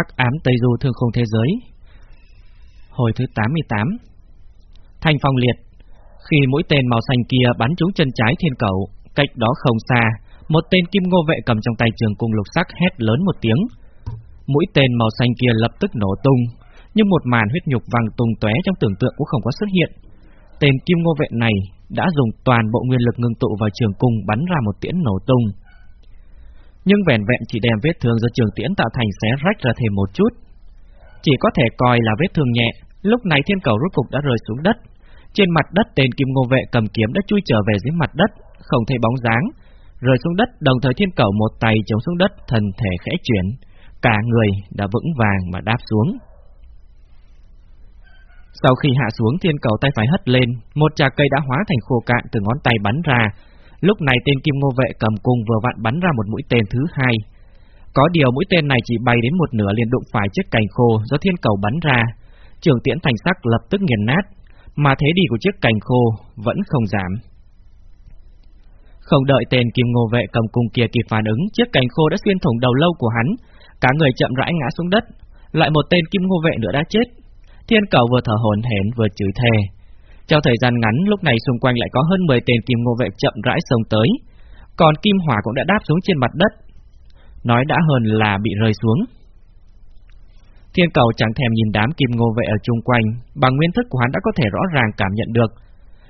Hắc ám Tây Du thương khung thế giới. Hồi thứ 88 Thành phong liệt, Khi mũi tên màu xanh kia bắn trúng chân trái thiên cầu, Cách đó không xa, Một tên kim ngô vệ cầm trong tay trường cung lục sắc hét lớn một tiếng. Mũi tên màu xanh kia lập tức nổ tung Nhưng một màn huyết nhục vàng tung tóe trong tưởng tượng cũng không có xuất hiện. Tên kim ngô vệ này đã dùng toàn bộ nguyên lực ngưng tụ vào trường cung bắn ra một tiễn nổ tung nhưng vẹn vẹn chỉ đem vết thương do trường tiễn tạo thành xé rách ra thêm một chút. Chỉ có thể coi là vết thương nhẹ, lúc này thiên cầu rốt cục đã rơi xuống đất. Trên mặt đất tên kim ngô vệ cầm kiếm đã chui trở về dưới mặt đất, không thấy bóng dáng. Rơi xuống đất, đồng thời thiên cầu một tay chống xuống đất, thần thể khẽ chuyển. Cả người đã vững vàng mà đáp xuống. Sau khi hạ xuống, thiên cầu tay phải hất lên, một trà cây đã hóa thành khô cạn từ ngón tay bắn ra, Lúc này tên Kim Ngô Vệ cầm cung vừa vặn bắn ra một mũi tên thứ hai. Có điều mũi tên này chỉ bay đến một nửa liền đụng phải chiếc cành khô do thiên cầu bắn ra. Trường tiễn thành sắc lập tức nghiền nát, mà thế đi của chiếc cành khô vẫn không giảm. Không đợi tên Kim Ngô Vệ cầm cung kia kịp phản ứng, chiếc cành khô đã xuyên thủng đầu lâu của hắn, cả người chậm rãi ngã xuống đất. Lại một tên Kim Ngô Vệ nữa đã chết. Thiên cầu vừa thở hổn hển vừa chửi thề, trong thời gian ngắn, lúc này xung quanh lại có hơn 10 tên kim ngô vệ chậm rãi sông tới, còn kim hỏa cũng đã đáp xuống trên mặt đất. Nói đã hơn là bị rơi xuống. Thiên cầu chẳng thèm nhìn đám kim ngô vệ ở chung quanh, bằng nguyên thức của hắn đã có thể rõ ràng cảm nhận được.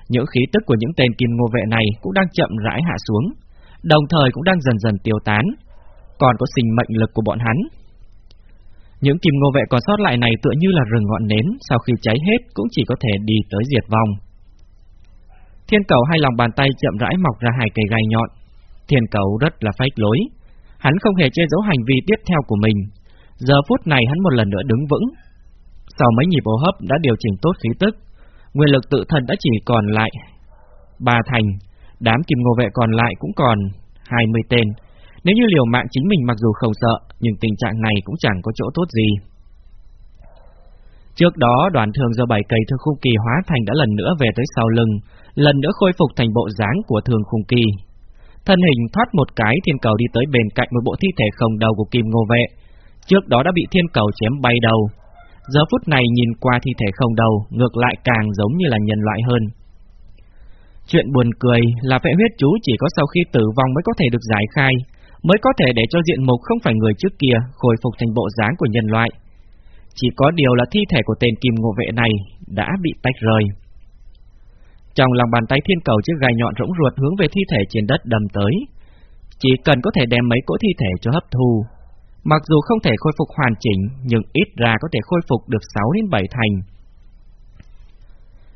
Những khí tức của những tên kim ngô vệ này cũng đang chậm rãi hạ xuống, đồng thời cũng đang dần dần tiêu tán, còn có sinh mệnh lực của bọn hắn những kim ngô vệ còn sót lại này tựa như là rừng ngọn nến, sau khi cháy hết cũng chỉ có thể đi tới diệt vong. Thiên cầu hai lòng bàn tay chậm rãi mọc ra hai cây gai nhọn. Thiên cầu rất là phách lối. Hắn không hề che giấu hành vi tiếp theo của mình. Giờ phút này hắn một lần nữa đứng vững. Sau mấy nhịp hô hấp đã điều chỉnh tốt khí tức, nguyên lực tự thân đã chỉ còn lại ba thành, đám kim ngô vệ còn lại cũng còn 20 tên, nếu như liều mạng chính mình mặc dù không sợ, nhưng tình trạng này cũng chẳng có chỗ tốt gì. Trước đó, đoàn thường do bảy cây thương khung kỳ hóa thành đã lần nữa về tới sau lưng, lần nữa khôi phục thành bộ dáng của thường khung kỳ. Thân hình thoát một cái thiên cầu đi tới bên cạnh một bộ thi thể không đầu của kim ngô vệ. Trước đó đã bị thiên cầu chém bay đầu. Giờ phút này nhìn qua thi thể không đầu, ngược lại càng giống như là nhân loại hơn. Chuyện buồn cười là vệ huyết chú chỉ có sau khi tử vong mới có thể được giải khai, mới có thể để cho diện mục không phải người trước kia khôi phục thành bộ dáng của nhân loại. Chỉ có điều là thi thể của tên kim ngộ vệ này đã bị tách rời. Trong lòng bàn tay thiên cầu chiếc gai nhọn rỗng ruột hướng về thi thể trên đất đầm tới. Chỉ cần có thể đem mấy cỗ thi thể cho hấp thu. Mặc dù không thể khôi phục hoàn chỉnh, nhưng ít ra có thể khôi phục được 6 đến 7 thành.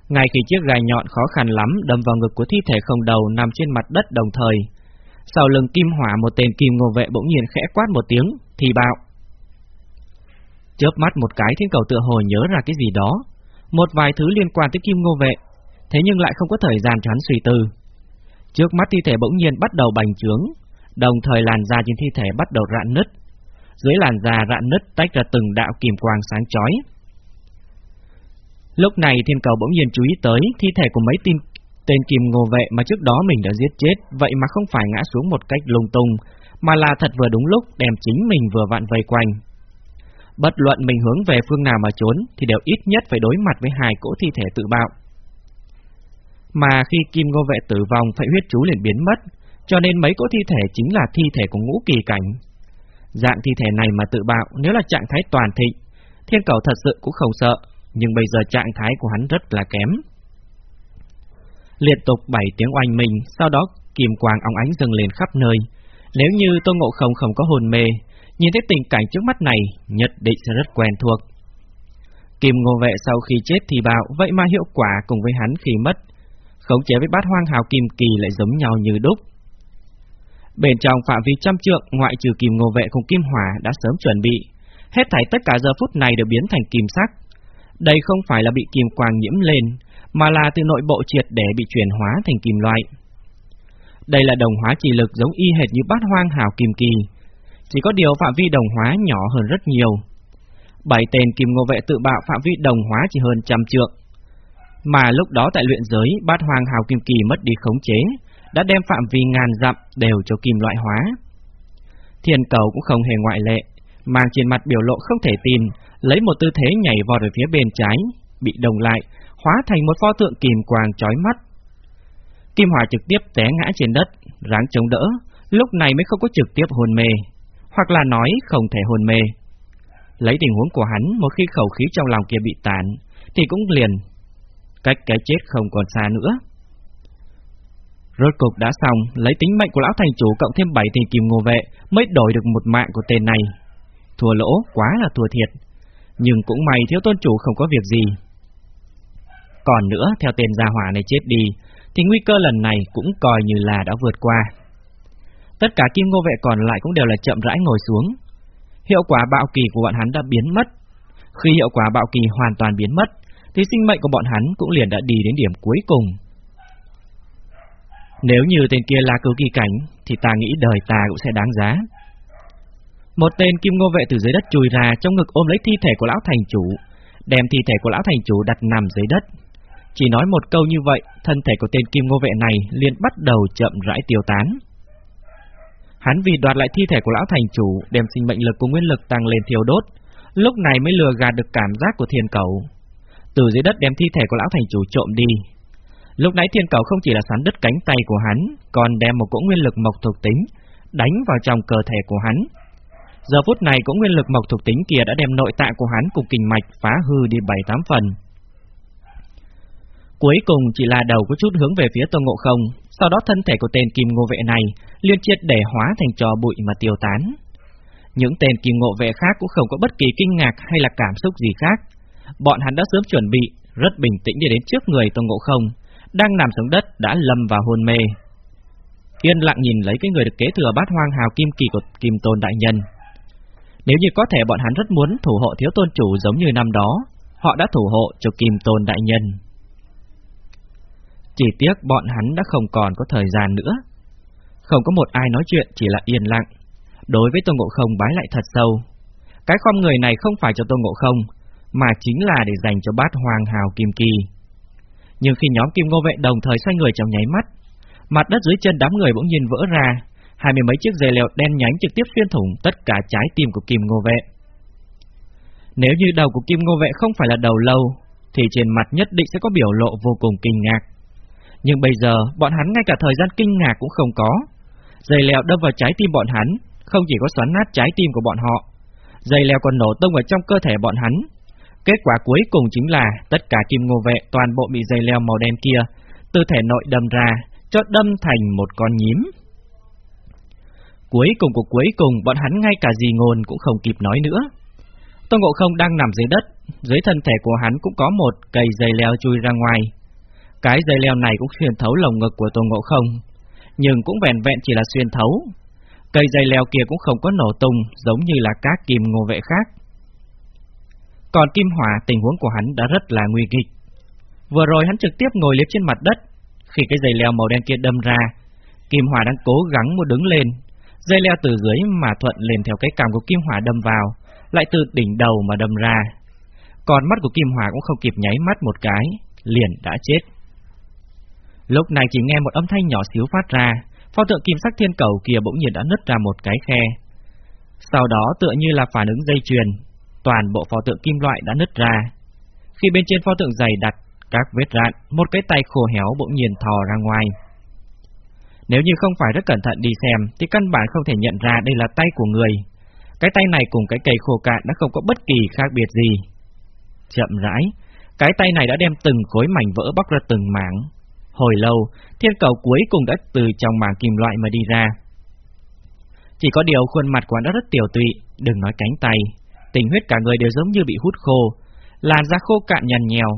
Ngay khi chiếc gai nhọn khó khăn lắm đâm vào ngực của thi thể không đầu nằm trên mặt đất đồng thời, sau lưng kim hỏa một tên kim ngô vệ bỗng nhiên khẽ quát một tiếng, thì bạo. Chớp mắt một cái thiên cầu tựa hồ nhớ ra cái gì đó, một vài thứ liên quan tới kim ngô vệ, thế nhưng lại không có thời gian cho hắn suy tư. Trước mắt thi thể bỗng nhiên bắt đầu bành trướng, đồng thời làn da trên thi thể bắt đầu rạn nứt. Dưới làn da rạn nứt tách ra từng đạo kim quang sáng chói. Lúc này thiên cầu bỗng nhiên chú ý tới thi thể của mấy tin Tên kim ngô vệ mà trước đó mình đã giết chết, vậy mà không phải ngã xuống một cách lung tung, mà là thật vừa đúng lúc đem chính mình vừa vặn vây quanh. Bất luận mình hướng về phương nào mà trốn, thì đều ít nhất phải đối mặt với hai cỗ thi thể tự bạo. Mà khi kim ngô vệ tử vong, phải huyết chú liền biến mất, cho nên mấy cỗ thi thể chính là thi thể của ngũ kỳ cảnh. Dạng thi thể này mà tự bạo, nếu là trạng thái toàn thịnh, thiên cầu thật sự cũng không sợ, nhưng bây giờ trạng thái của hắn rất là kém liên tục bảy tiếng oanh mình, sau đó kim quang óng ánh dâng lên khắp nơi. Nếu như Tô Ngộ Không không có hồn mê, nhìn thấy tình cảnh trước mắt này, nhất định sẽ rất quen thuộc. Kim Ngô Vệ sau khi chết thì bạo, vậy mà hiệu quả cùng với hắn khi mất, khống chế với bát hoang hào kim kỳ lại giống nhau như đúc. Bên trong phạm vi trăm trượng, ngoại trừ Kim Ngô Vệ cùng Kim Hỏa đã sớm chuẩn bị, hết thảy tất cả giờ phút này đều biến thành kim sắc. Đây không phải là bị kim quang nhiễm lên, mà là từ nội bộ triệt để bị chuyển hóa thành kim loại. Đây là đồng hóa chỉ lực giống y hệt như bát hoang hào kim kỳ, chỉ có điều phạm vi đồng hóa nhỏ hơn rất nhiều. Bảy tên kim ngô vệ tự bạo phạm vi đồng hóa chỉ hơn trăm trượng. Mà lúc đó tại luyện giới, bát hoang hào kim kỳ mất đi khống chế, đã đem phạm vi ngàn dặm đều cho kim loại hóa. Thiên cầu cũng không hề ngoại lệ, mang trên mặt biểu lộ không thể tin, lấy một tư thế nhảy vọt về phía bên trái, bị đồng lại, hóa thành một pho tượng kìm quàng chói mắt. Kim Hòa trực tiếp té ngã trên đất, ráng chống đỡ, lúc này mới không có trực tiếp hôn mê, hoặc là nói không thể hôn mê. Lấy tình huống của hắn, một khi khẩu khí trong lòng kia bị tàn, thì cũng liền cách cái chết không còn xa nữa. Rốt cục đã xong, lấy tính mệnh của lão thành chủ cộng thêm 7 tiền kim ngô vệ mới đổi được một mạng của tên này. Thua lỗ, quá là thua thiệt. Nhưng cũng may thiếu tôn chủ không có việc gì. Còn nữa, theo tên gia hỏa này chết đi, thì nguy cơ lần này cũng coi như là đã vượt qua. Tất cả kim ngô vệ còn lại cũng đều là chậm rãi ngồi xuống. Hiệu quả bạo kỳ của bọn hắn đã biến mất. Khi hiệu quả bạo kỳ hoàn toàn biến mất, thì sinh mệnh của bọn hắn cũng liền đã đi đến điểm cuối cùng. Nếu như tên kia là cứu kỳ cảnh, thì ta nghĩ đời ta cũng sẽ đáng giá. Một tên kim ngô vệ từ dưới đất chui ra trong ngực ôm lấy thi thể của lão thành chủ, đem thi thể của lão thành chủ đặt nằm dưới đất. Chỉ nói một câu như vậy, thân thể của tên kim ngô vệ này liền bắt đầu chậm rãi tiêu tán. Hắn vì đoạt lại thi thể của lão thành chủ, đem sinh mệnh lực của nguyên lực tăng lên thiêu đốt, lúc này mới lừa gạt được cảm giác của thiên cầu. Từ dưới đất đem thi thể của lão thành chủ trộm đi. Lúc nãy thiên cầu không chỉ là sắn đứt cánh tay của hắn, còn đem một cỗ nguyên lực mộc thuộc tính đánh vào trong cơ thể của hắn. Giờ phút này cỗ nguyên lực mộc thuộc tính kia đã đem nội tạng của hắn cùng kinh mạch phá hư đi bảy tám phần. Cuối cùng chỉ là đầu có chút hướng về phía tôn Ngộ Không, sau đó thân thể của tên kim ngô vệ này liên triệt để hóa thành trò bụi mà tiêu tán. Những tên kim ngộ vệ khác cũng không có bất kỳ kinh ngạc hay là cảm xúc gì khác. Bọn hắn đã sớm chuẩn bị, rất bình tĩnh đi đến trước người tôn Ngộ Không, đang nằm xuống đất đã lâm vào hôn mê. Yên lặng nhìn lấy cái người được kế thừa bát hoang hào kim kỳ của Kim Tôn Đại Nhân. Nếu như có thể bọn hắn rất muốn thủ hộ thiếu tôn chủ giống như năm đó, họ đã thủ hộ cho Kim Tôn Đại Nhân. Chỉ tiếc bọn hắn đã không còn có thời gian nữa. Không có một ai nói chuyện chỉ là yên lặng. Đối với Tôn Ngộ Không bái lại thật sâu. Cái khom người này không phải cho Tôn Ngộ Không, mà chính là để dành cho bát hoàng hào kim kỳ. Nhưng khi nhóm kim ngô vệ đồng thời xoay người trong nháy mắt, mặt đất dưới chân đám người bỗng nhiên vỡ ra, hai mươi mấy chiếc dây leo đen nhánh trực tiếp xuyên thủng tất cả trái tim của kim ngô vệ. Nếu như đầu của kim ngô vệ không phải là đầu lâu, thì trên mặt nhất định sẽ có biểu lộ vô cùng kinh ngạc. Nhưng bây giờ, bọn hắn ngay cả thời gian kinh ngạc cũng không có. Dây leo đâm vào trái tim bọn hắn, không chỉ có xoắn nát trái tim của bọn họ, dây leo còn nổ tung vào trong cơ thể bọn hắn. Kết quả cuối cùng chính là tất cả kim ngô vệ toàn bộ bị dây leo màu đen kia từ thể nội đâm ra, cho đâm thành một con nhím. Cuối cùng của cuối cùng, bọn hắn ngay cả gì ngôn cũng không kịp nói nữa. tông Ngộ Không đang nằm dưới đất, dưới thân thể của hắn cũng có một cây dây leo chui ra ngoài, cái dây leo này cũng xuyên thấu lồng ngực của Tô Ngộ Không, nhưng cũng vẹn vẹn chỉ là xuyên thấu. Cây dây leo kia cũng không có nổ tung giống như là các kim ngô vệ khác. Còn Kim Hỏa tình huống của hắn đã rất là nguy kịch. Vừa rồi hắn trực tiếp ngồi liếp trên mặt đất, khi cái dây leo màu đen kia đâm ra, Kim Hỏa đang cố gắng muốn đứng lên, dây leo từ dưới mà thuận lên theo cái cằm của Kim Hỏa đâm vào, lại từ đỉnh đầu mà đâm ra. Còn mắt của Kim Hỏa cũng không kịp nháy mắt một cái, liền đã chết. Lúc này chỉ nghe một âm thanh nhỏ xíu phát ra, pho tượng kim sắc thiên cầu kia bỗng nhiên đã nứt ra một cái khe. Sau đó tựa như là phản ứng dây chuyền, toàn bộ pho tượng kim loại đã nứt ra. Khi bên trên pho tượng dày đặt các vết rạn, một cái tay khô héo bỗng nhiên thò ra ngoài. Nếu như không phải rất cẩn thận đi xem, thì căn bản không thể nhận ra đây là tay của người. Cái tay này cùng cái cây khô cạn đã không có bất kỳ khác biệt gì. Chậm rãi, cái tay này đã đem từng khối mảnh vỡ bóc ra từng mảng, Hồi lâu, thiên cầu cuối cùng đã từ trong màng kim loại mà đi ra. Chỉ có điều khuôn mặt của nó rất tiểu tụy, đừng nói cánh tay, tình huyết cả người đều giống như bị hút khô, làn da khô cạn nhằn nhèo,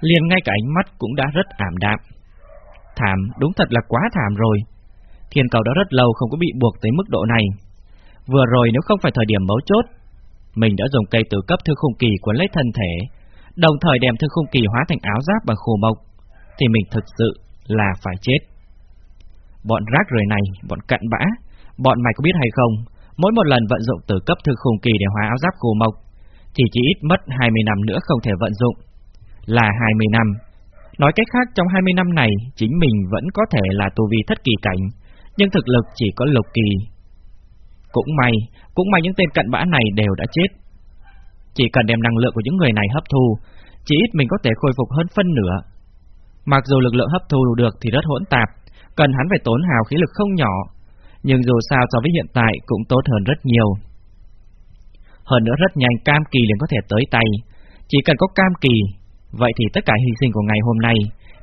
liền ngay cả ánh mắt cũng đã rất ảm đạm. Thảm, đúng thật là quá thảm rồi. Thiên cầu đã rất lâu không có bị buộc tới mức độ này. Vừa rồi nếu không phải thời điểm mấu chốt, mình đã dùng cây tử cấp thư khung kỳ cuốn lấy thân thể, đồng thời đem thư khung kỳ hóa thành áo giáp bằng khô mộc, thì mình thực sự là phải chết. Bọn rác rưởi này, bọn cặn bã, bọn mày có biết hay không, mỗi một lần vận dụng từ cấp thư khủng kỳ để hóa áo giáp cổ mộc, thì chỉ ít mất 20 năm nữa không thể vận dụng. Là 20 năm. Nói cách khác, trong 20 năm này, chính mình vẫn có thể là tu vi thất kỳ cảnh, nhưng thực lực chỉ có lục kỳ. Cũng may, cũng may những tên cận bã này đều đã chết. Chỉ cần đem năng lượng của những người này hấp thu, chỉ ít mình có thể khôi phục hơn phân nửa. Mặc dù lực lượng hấp thu được thì rất hỗn tạp, cần hắn phải tốn hào khí lực không nhỏ, nhưng dù sao so với hiện tại cũng tốt hơn rất nhiều. Hơn nữa rất nhanh cam kỳ liền có thể tới tay, chỉ cần có cam kỳ, vậy thì tất cả hy sinh của ngày hôm nay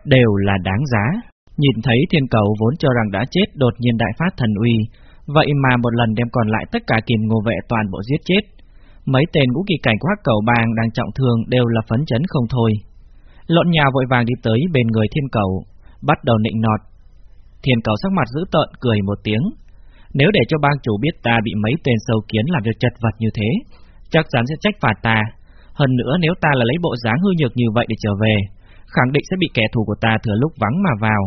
đều là đáng giá. Nhìn thấy thiên cầu vốn cho rằng đã chết đột nhiên đại phát thần uy, vậy mà một lần đem còn lại tất cả kiềm ngô vệ toàn bộ giết chết. Mấy tên ngũ kỳ cảnh của hắc cầu bang đang trọng thương đều là phấn chấn không thôi. Lộn nhà vội vàng đi tới bên người thiên cầu, bắt đầu nịnh nọt. Thiên cầu sắc mặt dữ tợn cười một tiếng. Nếu để cho bang chủ biết ta bị mấy tên sâu kiến làm cho chật vật như thế, chắc chắn sẽ trách phạt ta. Hơn nữa nếu ta là lấy bộ dáng hư nhược như vậy để trở về, khẳng định sẽ bị kẻ thù của ta thừa lúc vắng mà vào.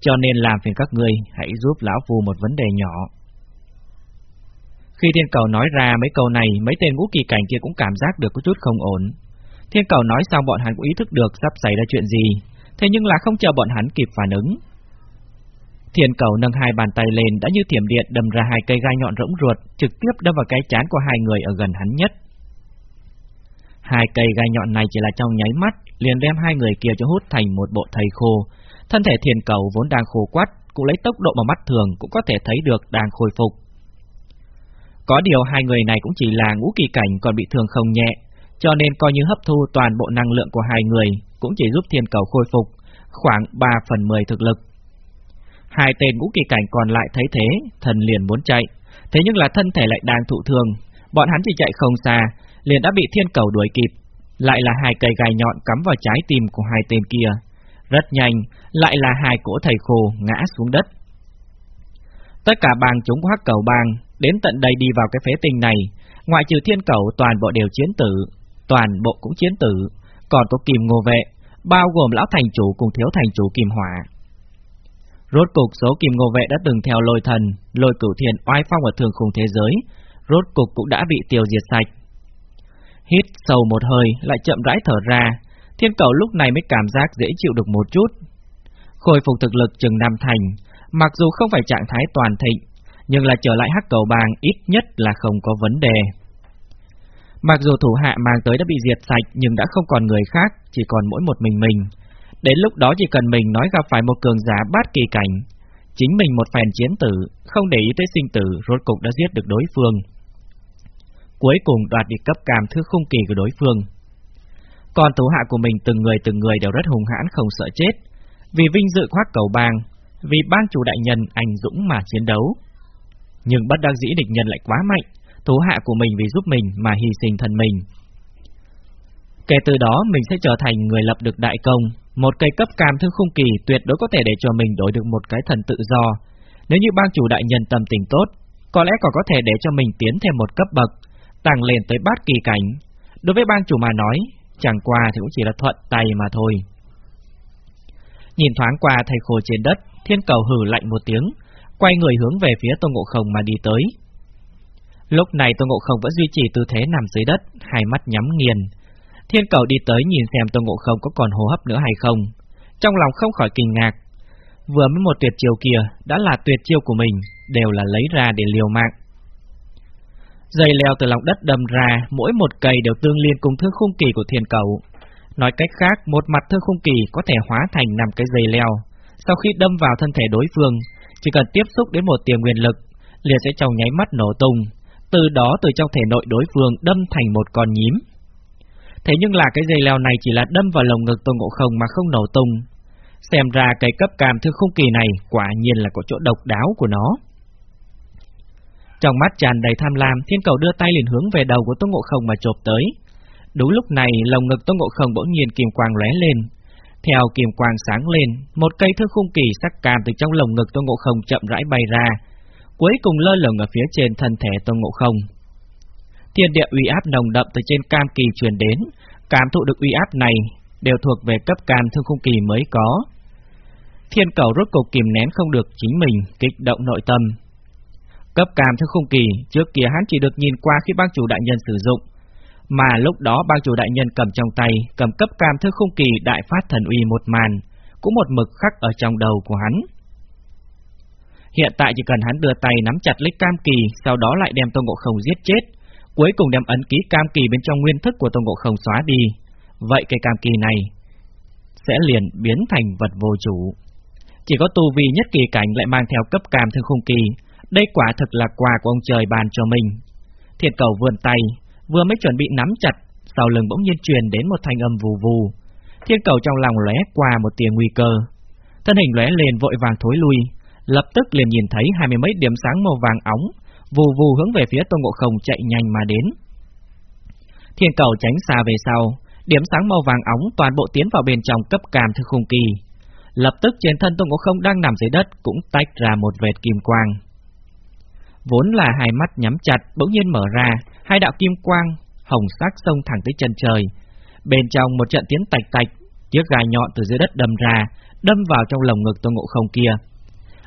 Cho nên làm phiền các ngươi hãy giúp lão phù một vấn đề nhỏ. Khi thiên cầu nói ra mấy câu này, mấy tên ngũ kỳ cảnh kia cũng cảm giác được có chút không ổn. Thiên cầu nói sao bọn hắn cũng ý thức được sắp xảy ra chuyện gì, thế nhưng là không chờ bọn hắn kịp phản ứng. Thiên cầu nâng hai bàn tay lên đã như thiểm điện đâm ra hai cây gai nhọn rỗng ruột, trực tiếp đâm vào cái chán của hai người ở gần hắn nhất. Hai cây gai nhọn này chỉ là trong nháy mắt, liền đem hai người kia cho hút thành một bộ thầy khô. Thân thể thiên cầu vốn đang khô quắt, cũng lấy tốc độ mà mắt thường cũng có thể thấy được đang khôi phục. Có điều hai người này cũng chỉ là ngũ kỳ cảnh còn bị thương không nhẹ, cho nên coi như hấp thu toàn bộ năng lượng của hai người cũng chỉ giúp thiên cầu khôi phục khoảng 3 phần 10 thực lực. Hai tên ngũ kỳ cảnh còn lại thấy thế, thần liền muốn chạy, thế nhưng là thân thể lại đang thụ thương, bọn hắn chỉ chạy không xa, liền đã bị thiên cầu đuổi kịp, lại là hai cây gai nhọn cắm vào trái tim của hai tên kia. Rất nhanh, lại là hai cỗ thầy khô ngã xuống đất. Tất cả bang chúng của hắc cầu bang đến tận đây đi vào cái phế tinh này, ngoại trừ thiên cầu toàn bộ đều chiến tử, toàn bộ cũng chiến tử, còn có kìm ngô vệ, bao gồm lão thành chủ cùng thiếu thành chủ kìm hỏa. Rốt cục số kìm ngô vệ đã từng theo lôi thần, lôi cửu thiền oai phong ở thường khung thế giới, rốt cục cũng đã bị tiêu diệt sạch. Hít sâu một hơi, lại chậm rãi thở ra, thiên cầu lúc này mới cảm giác dễ chịu được một chút. Khôi phục thực lực chừng năm thành, mặc dù không phải trạng thái toàn thịnh, nhưng là trở lại hắc cầu bang ít nhất là không có vấn đề. Mặc dù thủ hạ mang tới đã bị diệt sạch nhưng đã không còn người khác, chỉ còn mỗi một mình mình. Đến lúc đó chỉ cần mình nói gặp phải một cường giả bát kỳ cảnh, chính mình một phèn chiến tử, không để ý tới sinh tử, rốt cục đã giết được đối phương. Cuối cùng đoạt được cấp cam thứ khung kỳ của đối phương. Còn thủ hạ của mình từng người từng người đều rất hùng hãn không sợ chết, vì vinh dự khoác cầu bang, vì bang chủ đại nhân anh dũng mà chiến đấu. Nhưng bất đắc dĩ địch nhân lại quá mạnh, thú hạ của mình vì giúp mình mà hy sinh thân mình. Kể từ đó mình sẽ trở thành người lập được đại công, một cây cấp cam thương khung kỳ tuyệt đối có thể để cho mình đổi được một cái thần tự do. Nếu như bang chủ đại nhân tâm tình tốt, có lẽ còn có thể để cho mình tiến thêm một cấp bậc, tăng lên tới bát kỳ cảnh. Đối với bang chủ mà nói, chẳng qua thì cũng chỉ là thuận tay mà thôi. Nhìn thoáng qua thầy khô trên đất, thiên cầu hử lạnh một tiếng, quay người hướng về phía Tô Ngộ Không mà đi tới. Lúc này Tô Ngộ Không vẫn duy trì tư thế nằm dưới đất, hai mắt nhắm nghiền. Thiên cầu đi tới nhìn xem Tô Ngộ Không có còn hô hấp nữa hay không. Trong lòng không khỏi kinh ngạc. Vừa mới một tuyệt chiêu kia đã là tuyệt chiêu của mình, đều là lấy ra để liều mạng. Dây leo từ lòng đất đâm ra, mỗi một cây đều tương liên cùng thương khung kỳ của thiên cầu. Nói cách khác, một mặt thương khung kỳ có thể hóa thành năm cái dây leo. Sau khi đâm vào thân thể đối phương, chỉ cần tiếp xúc đến một tiềm nguyên lực, liền sẽ trong nháy mắt nổ tung, từ đó từ trong thể nội đối phương đâm thành một con nhím. Thế nhưng là cái dây leo này chỉ là đâm vào lồng ngực Tôn Ngộ Không mà không nổ tung. Xem ra cái cấp cam thương khung kỳ này quả nhiên là có chỗ độc đáo của nó. Trong mắt tràn đầy tham lam, thiên cầu đưa tay liền hướng về đầu của Tôn Ngộ Không mà chộp tới. Đúng lúc này, lồng ngực Tôn Ngộ Không bỗng nhiên kim quang lóe lên, theo kiềm quang sáng lên, một cây thương khung kỳ sắc cam từ trong lồng ngực Tôn Ngộ Không chậm rãi bay ra, cuối cùng lơ lửng ở phía trên thân thể Tôn Ngộ Không. Thiên địa uy áp nồng đậm từ trên cam kỳ truyền đến, cảm thụ được uy áp này đều thuộc về cấp cam thương khung kỳ mới có. Thiên cầu rốt cục kìm nén không được chính mình, kích động nội tâm. Cấp cam thương khung kỳ, trước kia hắn chỉ được nhìn qua khi bang chủ đại nhân sử dụng, mà lúc đó bang chủ đại nhân cầm trong tay, cầm cấp cam thương khung kỳ đại phát thần uy một màn, cũng một mực khắc ở trong đầu của hắn. Hiện tại chỉ cần hắn đưa tay nắm chặt lấy cam kỳ, sau đó lại đem Tôn Ngộ Không giết chết, cuối cùng đem ấn ký cam kỳ bên trong nguyên thức của Tôn Ngộ Không xóa đi. Vậy cây cam kỳ này sẽ liền biến thành vật vô chủ. Chỉ có tu vi nhất kỳ cảnh lại mang theo cấp cam thương khung kỳ, đây quả thực là quà của ông trời bàn cho mình. Thiệt cầu vươn tay, vừa mới chuẩn bị nắm chặt, sau lưng bỗng nhiên truyền đến một thanh âm vù vù. Thiên cầu trong lòng lóe qua một tia nguy cơ. Thân hình lóe lên vội vàng thối lui, lập tức liền nhìn thấy hai mươi mấy điểm sáng màu vàng óng, vù vù hướng về phía Tôn Ngộ Không chạy nhanh mà đến. Thiên cầu tránh xa về sau, điểm sáng màu vàng óng toàn bộ tiến vào bên trong cấp cam thư khung kỳ. Lập tức trên thân Tôn Ngộ Không đang nằm dưới đất cũng tách ra một vệt kim quang. Vốn là hai mắt nhắm chặt, bỗng nhiên mở ra, hai đạo kim quang, hồng sắc sông thẳng tới chân trời. Bên trong một trận tiếng tạch tạch, chiếc gai nhọn từ dưới đất đâm ra, đâm vào trong lồng ngực Tôn Ngộ Không kia.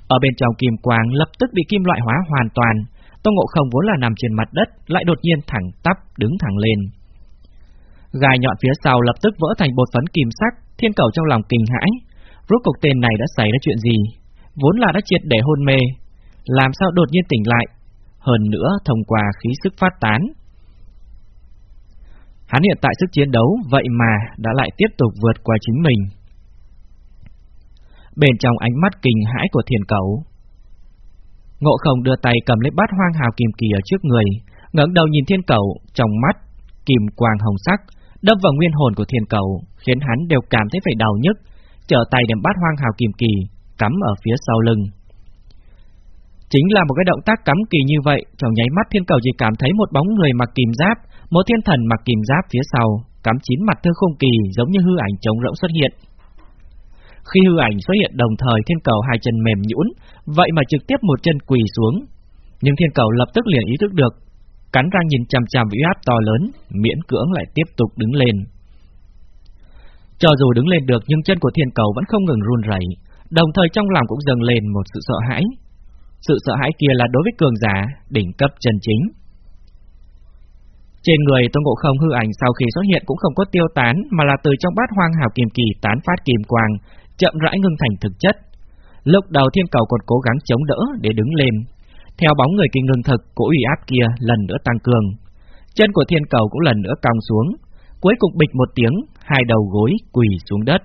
Ở bên trong kim quang lập tức bị kim loại hóa hoàn toàn, Tô Ngộ Không vốn là nằm trên mặt đất, lại đột nhiên thẳng tắp đứng thẳng lên. Gai nhọn phía sau lập tức vỡ thành bột phấn kim sắc, thiên cầu trong lòng kinh hãi. Rốt cuộc tên này đã xảy ra chuyện gì? Vốn là đã triệt để hôn mê, làm sao đột nhiên tỉnh lại? Hơn nữa thông qua khí sức phát tán. Hắn hiện tại sức chiến đấu, vậy mà đã lại tiếp tục vượt qua chính mình. Bên trong ánh mắt kinh hãi của thiên cẩu, Ngộ không đưa tay cầm lấy bát hoang hào kim kỳ ở trước người, ngẩng đầu nhìn thiên cẩu trong mắt, kim quang hồng sắc, đâm vào nguyên hồn của thiên cẩu khiến hắn đều cảm thấy phải đau nhức, trở tay đem bát hoang hào kim kỳ, cắm ở phía sau lưng. Chính là một cái động tác cắm kỳ như vậy, trong nháy mắt thiên cầu chỉ cảm thấy một bóng người mặc kim giáp, một thiên thần mặc kim giáp phía sau, cắm chín mặt thư không kỳ giống như hư ảnh trống rỗng xuất hiện. Khi hư ảnh xuất hiện đồng thời thiên cầu hai chân mềm nhũn, vậy mà trực tiếp một chân quỳ xuống. Nhưng thiên cầu lập tức liền ý thức được, cắn răng nhìn chằm chằm uy áp to lớn, miễn cưỡng lại tiếp tục đứng lên. Cho dù đứng lên được nhưng chân của thiên cầu vẫn không ngừng run rẩy, đồng thời trong lòng cũng dâng lên một sự sợ hãi. Sự sợ hãi kia là đối với cường giả, đỉnh cấp chân chính. Trên người Tôn Ngộ Không hư ảnh sau khi xuất hiện cũng không có tiêu tán, mà là từ trong bát hoang hào kim kỳ tán phát kim quang, chậm rãi ngưng thành thực chất. Lúc đầu thiên cầu còn cố gắng chống đỡ để đứng lên. Theo bóng người kinh ngưng thực, của uy áp kia lần nữa tăng cường. Chân của thiên cầu cũng lần nữa cong xuống, cuối cùng bịch một tiếng, hai đầu gối quỳ xuống đất.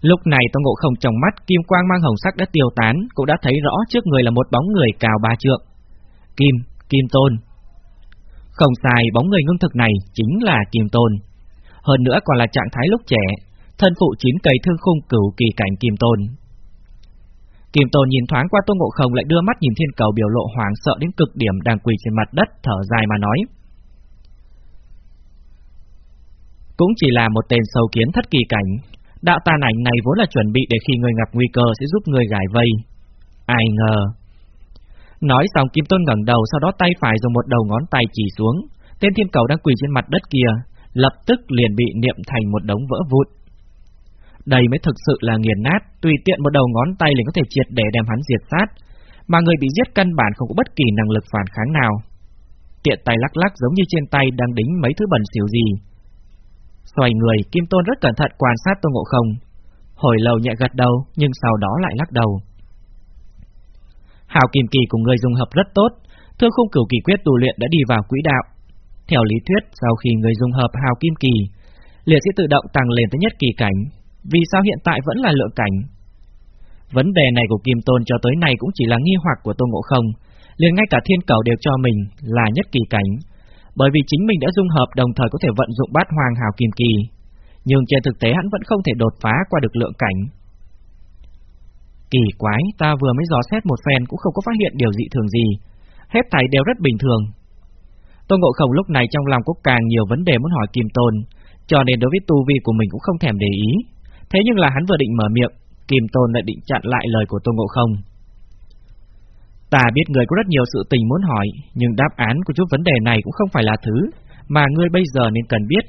Lúc này Tôn Ngộ Không trong mắt kim quang mang hồng sắc đã tiêu tán, cũng đã thấy rõ trước người là một bóng người cao ba trượng. Kim, Kim Tôn. Không sai, bóng người ngưng thực này chính là Kim Tôn. Hơn nữa còn là trạng thái lúc trẻ, thân phụ chín cây thương khung cửu kỳ cảnh Kim Tôn. Kim Tôn nhìn thoáng qua Tôn Ngộ Không lại đưa mắt nhìn thiên cầu biểu lộ hoảng sợ đến cực điểm đang quỳ trên mặt đất thở dài mà nói. Cũng chỉ là một tên sâu kiến thất kỳ cảnh, đạo tàn ảnh này vốn là chuẩn bị để khi người gặp nguy cơ sẽ giúp người gài vây. Ai ngờ... Nói xong Kim Tôn ngẩng đầu sau đó tay phải dùng một đầu ngón tay chỉ xuống, tên thiên cầu đang quỳ trên mặt đất kia, lập tức liền bị niệm thành một đống vỡ vụn. Đây mới thực sự là nghiền nát, tùy tiện một đầu ngón tay liền có thể triệt để đem hắn diệt sát, mà người bị giết căn bản không có bất kỳ năng lực phản kháng nào. Tiện tay lắc lắc giống như trên tay đang đính mấy thứ bẩn xỉu gì. Xoay người, Kim Tôn rất cẩn thận quan sát Tô Ngộ Không. Hồi lâu nhẹ gật đầu, nhưng sau đó lại lắc đầu. Hào Kim Kỳ của người dùng hợp rất tốt, thương khung cửu kỳ quyết tu luyện đã đi vào quỹ đạo. Theo lý thuyết, sau khi người dùng hợp Hào Kim Kỳ, liền sẽ tự động tăng lên tới nhất kỳ cảnh, vì sao hiện tại vẫn là lượng cảnh? Vấn đề này của Kim Tôn cho tới nay cũng chỉ là nghi hoặc của Tôn Ngộ Không, liền ngay cả thiên cầu đều cho mình là nhất kỳ cảnh, bởi vì chính mình đã dung hợp đồng thời có thể vận dụng bát hoàng hào kim kỳ, nhưng trên thực tế hắn vẫn không thể đột phá qua được lượng cảnh. Kỳ quái, ta vừa mới dò xét một phen cũng không có phát hiện điều dị thường gì, hết thảy đều rất bình thường. Tôn Ngộ Không lúc này trong lòng có càng nhiều vấn đề muốn hỏi Kim Tôn, cho nên đối với tu vi của mình cũng không thèm để ý, Thế nhưng là hắn vừa định mở miệng, Kim Tôn lại định chặn lại lời của Tôn Ngộ Không. Ta biết người có rất nhiều sự tình muốn hỏi, nhưng đáp án của chút vấn đề này cũng không phải là thứ mà ngươi bây giờ nên cần biết.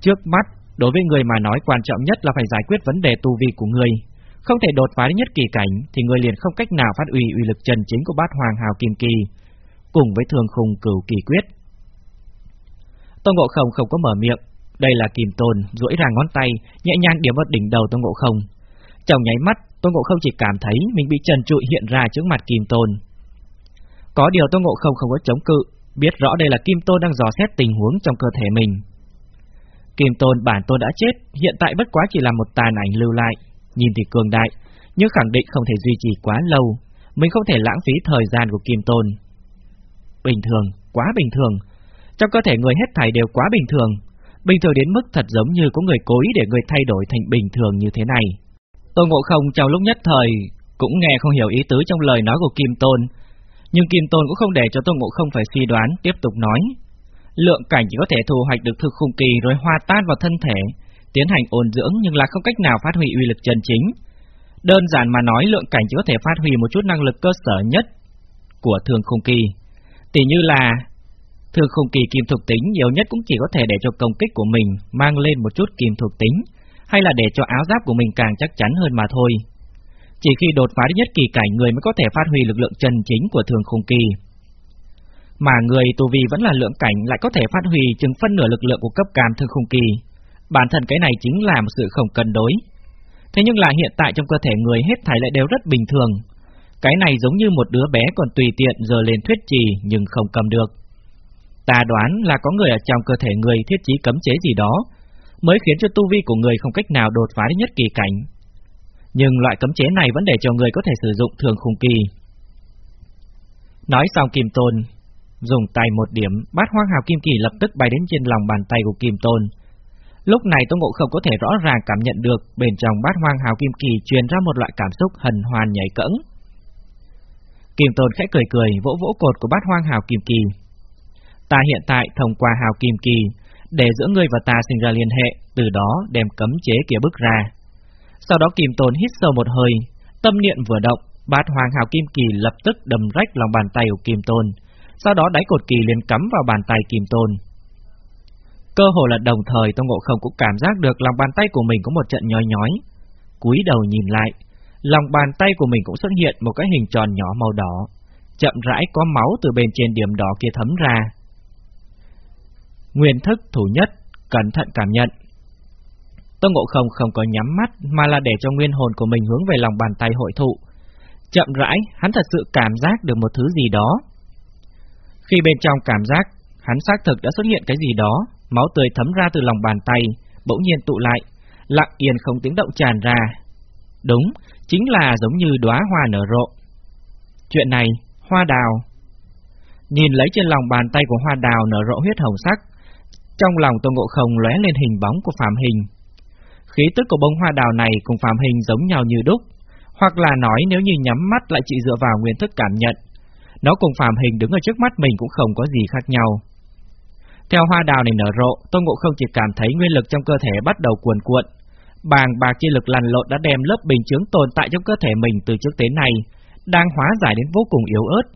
Trước mắt, đối với người mà nói quan trọng nhất là phải giải quyết vấn đề tu vi của ngươi. Không thể đột phá đến nhất kỳ cảnh thì ngươi liền không cách nào phát uy uy lực chân chính của bát hoàng hào kim kỳ, cùng với thường khung cửu kỳ quyết. Tôn Ngộ Không không có mở miệng, đây là kìm tồn duỗi ra ngón tay, nhẹ nhàng điểm vào đỉnh đầu Tôn Ngộ Không. Trong nháy mắt, Tô Ngộ Không chỉ cảm thấy mình bị trần trụi hiện ra trước mặt Kim Tôn. Có điều Tô Ngộ Không không có chống cự, biết rõ đây là Kim Tôn đang dò xét tình huống trong cơ thể mình. Kim Tôn bản tôn đã chết, hiện tại bất quá chỉ là một tàn ảnh lưu lại, nhìn thì cường đại, nhưng khẳng định không thể duy trì quá lâu, mình không thể lãng phí thời gian của Kim Tôn. Bình thường, quá bình thường, trong cơ thể người hết thảy đều quá bình thường, bình thường đến mức thật giống như có người cố ý để người thay đổi thành bình thường như thế này. Tô Ngộ Không trong lúc nhất thời cũng nghe không hiểu ý tứ trong lời nói của Kim Tôn, nhưng Kim Tôn cũng không để cho Tô Ngộ Không phải suy đoán, tiếp tục nói. Lượng cảnh chỉ có thể thu hoạch được thực khung kỳ rồi hòa tan vào thân thể, tiến hành ổn dưỡng nhưng là không cách nào phát huy uy lực chân chính. Đơn giản mà nói lượng cảnh chỉ có thể phát huy một chút năng lực cơ sở nhất của thường khung kỳ. Tỷ như là thường khung kỳ kim thuộc tính nhiều nhất cũng chỉ có thể để cho công kích của mình mang lên một chút kim thuộc tính, hay là để cho áo giáp của mình càng chắc chắn hơn mà thôi. Chỉ khi đột phá đến nhất kỳ cảnh người mới có thể phát huy lực lượng chân chính của thường khung kỳ. Mà người tu vi vẫn là lượng cảnh lại có thể phát huy chừng phân nửa lực lượng của cấp cam thường khung kỳ. Bản thân cái này chính là một sự không cân đối. Thế nhưng là hiện tại trong cơ thể người hết thảy lại đều rất bình thường. Cái này giống như một đứa bé còn tùy tiện giờ lên thuyết trì nhưng không cầm được. Ta đoán là có người ở trong cơ thể người thiết trí cấm chế gì đó, mới khiến cho tu vi của người không cách nào đột phá đến nhất kỳ cảnh. Nhưng loại cấm chế này vẫn để cho người có thể sử dụng thường khung kỳ. Nói xong Kim Tôn, dùng tay một điểm, bát hoang hào kim kỳ lập tức bay đến trên lòng bàn tay của Kim Tôn. Lúc này Tô Ngộ Không có thể rõ ràng cảm nhận được bên trong bát hoang hào kim kỳ truyền ra một loại cảm xúc hần hoan nhảy cẫng. Kim Tôn khẽ cười cười vỗ vỗ cột của bát hoang hào kim kỳ. Ta hiện tại thông qua hào kim kỳ để giữa ngươi và ta sinh ra liên hệ, từ đó đem cấm chế kia bước ra. Sau đó Kim Tôn hít sâu một hơi, tâm niệm vừa động, bát hoàng hào kim kỳ lập tức đâm rách lòng bàn tay của Kim Tôn, sau đó đáy cột kỳ liền cắm vào bàn tay Kim Tôn. Cơ hồ là đồng thời tông Ngộ Không cũng cảm giác được lòng bàn tay của mình có một trận nhói nhói. Cúi đầu nhìn lại, lòng bàn tay của mình cũng xuất hiện một cái hình tròn nhỏ màu đỏ, chậm rãi có máu từ bên trên điểm đỏ kia thấm ra. Nguyên thức thủ nhất, cẩn thận cảm nhận. Tôn Ngộ Không không có nhắm mắt mà là để cho nguyên hồn của mình hướng về lòng bàn tay hội thụ. Chậm rãi, hắn thật sự cảm giác được một thứ gì đó. Khi bên trong cảm giác, hắn xác thực đã xuất hiện cái gì đó, máu tươi thấm ra từ lòng bàn tay, bỗng nhiên tụ lại, lặng yên không tiếng động tràn ra. Đúng, chính là giống như đóa hoa nở rộ. Chuyện này, hoa đào. Nhìn lấy trên lòng bàn tay của hoa đào nở rộ huyết hồng sắc, trong lòng Tô Ngộ Không lóe lên hình bóng của Phạm Hình. Khí tức của bông hoa đào này cùng Phạm Hình giống nhau như đúc, hoặc là nói nếu như nhắm mắt lại chỉ dựa vào nguyên thức cảm nhận, nó cùng Phạm Hình đứng ở trước mắt mình cũng không có gì khác nhau. Theo hoa đào này nở rộ, Tô Ngộ Không chỉ cảm thấy nguyên lực trong cơ thể bắt đầu cuồn cuộn, bàng bạc chi lực lăn lộn đã đem lớp bình chứng tồn tại trong cơ thể mình từ trước tới nay, đang hóa giải đến vô cùng yếu ớt.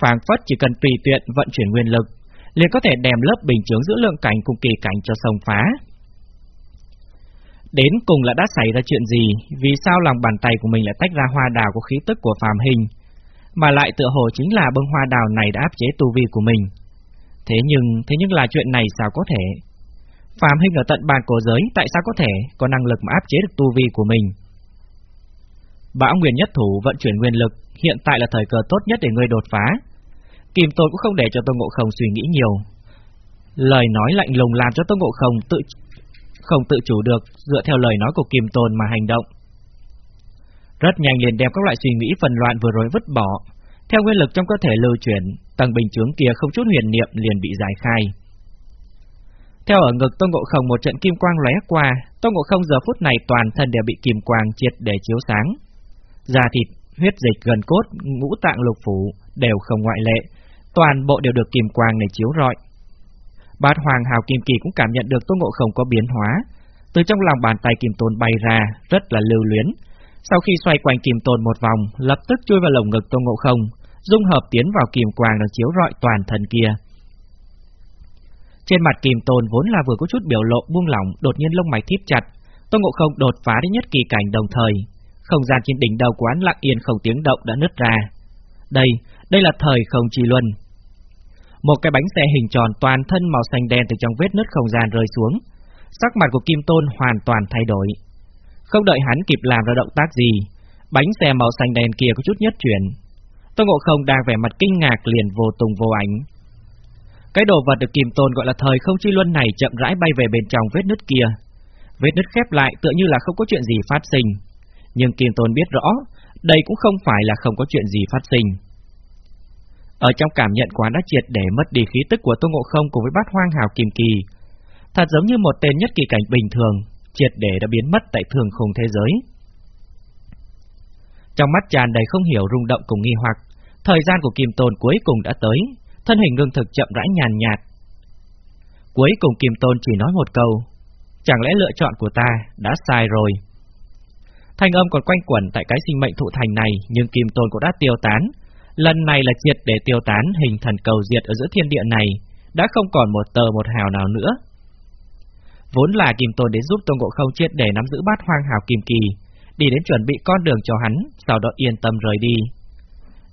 Phàng phất chỉ cần tùy tiện vận chuyển nguyên lực, liền có thể đem lớp bình chướng giữa lượng cảnh cùng kỳ cảnh cho sông phá. Đến cùng là đã xảy ra chuyện gì, vì sao lòng bàn tay của mình lại tách ra hoa đào của khí tức của phàm hình, mà lại tựa hồ chính là bông hoa đào này đã áp chế tu vi của mình. Thế nhưng, thế nhưng là chuyện này sao có thể? Phàm hình ở tận bàn cổ giới tại sao có thể có năng lực mà áp chế được tu vi của mình? Bão Nguyên Nhất Thủ vận chuyển nguyên lực, hiện tại là thời cơ tốt nhất để ngươi đột phá, Kim Tôn cũng không để cho Tô Ngộ Không suy nghĩ nhiều. Lời nói lạnh lùng làm cho Tô Ngộ Không tự không tự chủ được dựa theo lời nói của Kim Tôn mà hành động. Rất nhanh liền đem các loại suy nghĩ phần loạn vừa rồi vứt bỏ. Theo nguyên lực trong cơ thể lưu chuyển, tầng bình chướng kia không chút huyền niệm liền bị giải khai. Theo ở ngực Tô Ngộ Không một trận kim quang lóe qua, Tô Ngộ Không giờ phút này toàn thân đều bị kim quang triệt để chiếu sáng. Da thịt, huyết dịch gần cốt, ngũ tạng lục phủ đều không ngoại lệ, toàn bộ đều được kim quang này chiếu rọi. Bát Hoàng Hào Kim Kỳ cũng cảm nhận được Tô Ngộ Không có biến hóa, từ trong lòng bàn tay kim tôn bay ra, rất là lưu luyến. Sau khi xoay quanh kim tôn một vòng, lập tức chui vào lồng ngực Tô Ngộ Không, dung hợp tiến vào kim quang được chiếu rọi toàn thân kia. Trên mặt kim tôn vốn là vừa có chút biểu lộ buông lỏng, đột nhiên lông mày thíp chặt, Tô Ngộ Không đột phá đến nhất kỳ cảnh đồng thời, không gian trên đỉnh đầu quán lặng yên không tiếng động đã nứt ra. Đây, đây là thời không trì luân. Một cái bánh xe hình tròn toàn thân màu xanh đen từ trong vết nứt không gian rơi xuống. Sắc mặt của Kim Tôn hoàn toàn thay đổi. Không đợi hắn kịp làm ra động tác gì, Bánh xe màu xanh đen kia có chút nhất chuyển. Tô Ngộ Không đang vẻ mặt kinh ngạc liền vô tùng vô ảnh. Cái đồ vật được Kim Tôn gọi là thời không chi luân này chậm rãi bay về bên trong vết nứt kia. Vết nứt khép lại tựa như là không có chuyện gì phát sinh. Nhưng Kim Tôn biết rõ, đây cũng không phải là không có chuyện gì phát sinh. Ở trong cảm nhận quán đã triệt để mất đi khí tức của Tô Ngộ Không cùng với bát hoang hào kim kỳ. Thật giống như một tên nhất kỳ cảnh bình thường, triệt để đã biến mất tại thường khung thế giới. Trong mắt tràn đầy không hiểu rung động cùng nghi hoặc, thời gian của Kim Tôn cuối cùng đã tới, thân hình ngưng thực chậm rãi nhàn nhạt. Cuối cùng Kim Tôn chỉ nói một câu, chẳng lẽ lựa chọn của ta đã sai rồi? Thanh âm còn quanh quẩn tại cái sinh mệnh thụ thành này, nhưng Kim Tôn cũng đã tiêu tán. Lần này là triệt để tiêu tán hình thần cầu diệt ở giữa thiên địa này, đã không còn một tờ một hào nào nữa. Vốn là Kim Tôn đến giúp Tôn Ngộ Không triệt để nắm giữ bát hoang hào kim kỳ, đi đến chuẩn bị con đường cho hắn, sau đó yên tâm rời đi.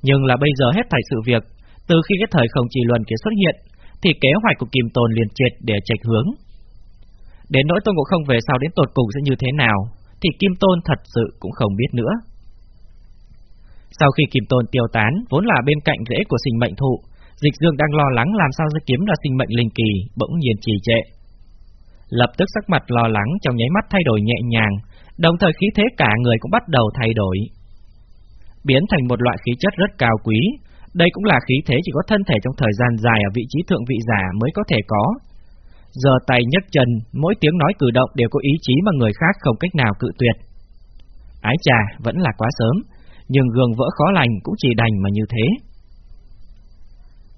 Nhưng là bây giờ hết thảy sự việc, từ khi cái thời không chỉ luân kia xuất hiện, thì kế hoạch của Kim Tôn liền triệt để trạch hướng. Đến nỗi Tôn Ngộ Không về sau đến tột cùng sẽ như thế nào, thì Kim Tôn thật sự cũng không biết nữa. Sau khi Kim Tôn tiêu tán, vốn là bên cạnh rễ của sinh mệnh thụ, Dịch Dương đang lo lắng làm sao sẽ kiếm ra sinh mệnh linh kỳ, bỗng nhiên trì trệ. Lập tức sắc mặt lo lắng trong nháy mắt thay đổi nhẹ nhàng, đồng thời khí thế cả người cũng bắt đầu thay đổi. Biến thành một loại khí chất rất cao quý, đây cũng là khí thế chỉ có thân thể trong thời gian dài ở vị trí thượng vị giả mới có thể có. Giờ tay nhấc chân, mỗi tiếng nói cử động đều có ý chí mà người khác không cách nào cự tuyệt. Ái trà vẫn là quá sớm, nhưng gương vỡ khó lành cũng chỉ đành mà như thế.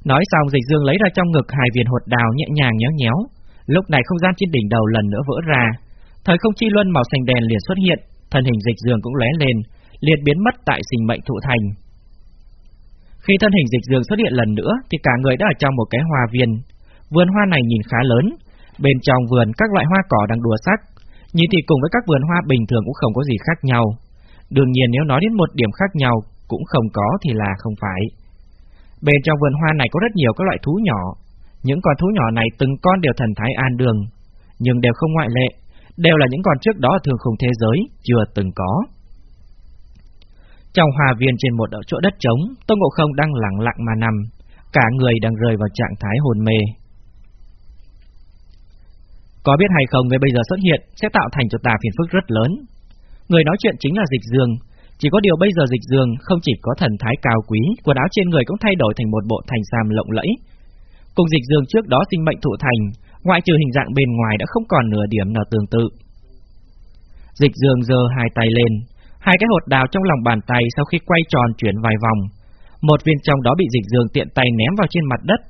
Nói xong dịch dương lấy ra trong ngực hai viên hột đào nhẹ nhàng nhéo nhéo, lúc này không gian trên đỉnh đầu lần nữa vỡ ra, thời không chi luân màu xanh đèn liền xuất hiện, thân hình dịch dương cũng lóe lên, liền biến mất tại sinh mệnh thụ thành. Khi thân hình dịch dương xuất hiện lần nữa thì cả người đã ở trong một cái hoa viên. Vườn hoa này nhìn khá lớn, bên trong vườn các loại hoa cỏ đang đùa sắc, nhìn thì cùng với các vườn hoa bình thường cũng không có gì khác nhau. Đương nhiên nếu nói đến một điểm khác nhau cũng không có thì là không phải. Bên trong vườn hoa này có rất nhiều các loại thú nhỏ. Những con thú nhỏ này từng con đều thần thái an đường, nhưng đều không ngoại lệ, đều là những con trước đó thường không thế giới chưa từng có. Trong hòa viên trên một chỗ đất trống, Tôn Ngộ Không đang lặng lặng mà nằm, cả người đang rơi vào trạng thái hồn mê. Có biết hay không người bây giờ xuất hiện sẽ tạo thành cho ta phiền phức rất lớn. Người nói chuyện chính là Dịch Dương, chỉ có điều bây giờ Dịch Dương không chỉ có thần thái cao quý, quần áo trên người cũng thay đổi thành một bộ thành sam lộng lẫy. Cùng Dịch Dương trước đó sinh mệnh thụ thành, ngoại trừ hình dạng bên ngoài đã không còn nửa điểm nào tương tự. Dịch Dương giơ hai tay lên, hai cái hột đào trong lòng bàn tay sau khi quay tròn chuyển vài vòng, một viên trong đó bị Dịch Dương tiện tay ném vào trên mặt đất,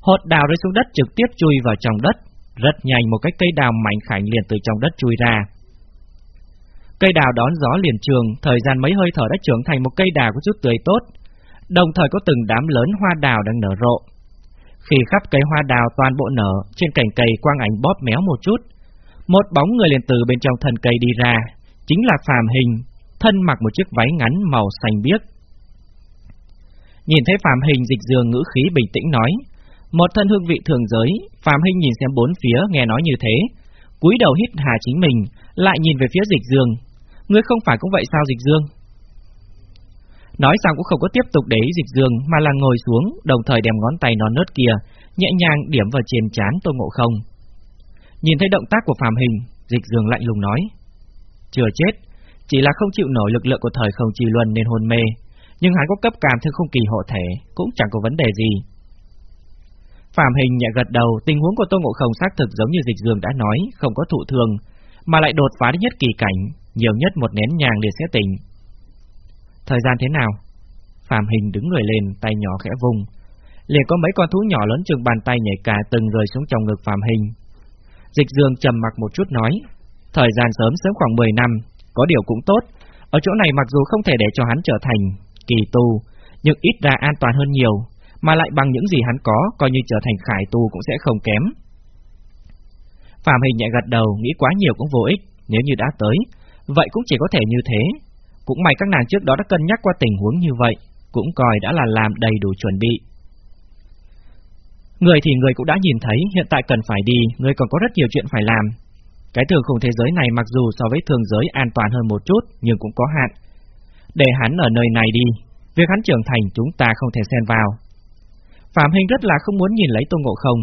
hột đào rơi xuống đất trực tiếp chui vào trong đất, rất nhanh một cái cây đào mạnh khảnh liền từ trong đất chui ra. Cây đào đón gió liền trường, thời gian mấy hơi thở đã trưởng thành một cây đào có chút tươi tốt, đồng thời có từng đám lớn hoa đào đang nở rộ. Khi khắp cây hoa đào toàn bộ nở, trên cành cây quang ảnh bóp méo một chút, một bóng người liền từ bên trong thân cây đi ra, chính là Phạm hình, thân mặc một chiếc váy ngắn màu xanh biếc. Nhìn thấy Phạm hình dịch dường ngữ khí bình tĩnh nói, một thân hương vị thường giới, Phạm hình nhìn xem bốn phía nghe nói như thế, cúi đầu hít hà chính mình, lại nhìn về phía dịch dương, ngươi không phải cũng vậy sao dịch dương? Nói xong cũng không có tiếp tục để ý dịch dương mà là ngồi xuống, đồng thời đem ngón tay non nớt kia, nhẹ nhàng điểm vào trên chán Tô Ngộ Không. Nhìn thấy động tác của Phạm hình, dịch dương lạnh lùng nói. Chưa chết, chỉ là không chịu nổi lực lượng của thời không trì luân nên hôn mê, nhưng hắn có cấp cảm thương không kỳ hộ thể, cũng chẳng có vấn đề gì. Phạm hình nhẹ gật đầu, tình huống của Tô Ngộ Không xác thực giống như Dịch Dương đã nói, không có thụ thương, mà lại đột phá đến nhất kỳ cảnh, nhiều nhất một nén nhàng liền sẽ tỉnh. Thời gian thế nào? Phạm hình đứng người lên, tay nhỏ khẽ vùng. Liền có mấy con thú nhỏ lớn chừng bàn tay nhảy cả từng rơi xuống trong ngực Phạm hình. Dịch Dương trầm mặc một chút nói, thời gian sớm sớm khoảng 10 năm, có điều cũng tốt. Ở chỗ này mặc dù không thể để cho hắn trở thành kỳ tu, nhưng ít ra an toàn hơn nhiều, mà lại bằng những gì hắn có, coi như trở thành khải tu cũng sẽ không kém. Phạm Hình nhẹ gật đầu, nghĩ quá nhiều cũng vô ích, nếu như đã tới, vậy cũng chỉ có thể như thế. Cũng may các nàng trước đó đã cân nhắc qua tình huống như vậy, cũng coi đã là làm đầy đủ chuẩn bị. Người thì người cũng đã nhìn thấy, hiện tại cần phải đi, người còn có rất nhiều chuyện phải làm. Cái thường khủng thế giới này mặc dù so với thường giới an toàn hơn một chút, nhưng cũng có hạn. Để hắn ở nơi này đi, việc hắn trưởng thành chúng ta không thể xen vào. Phạm Hình rất là không muốn nhìn lấy Tô Ngộ Không.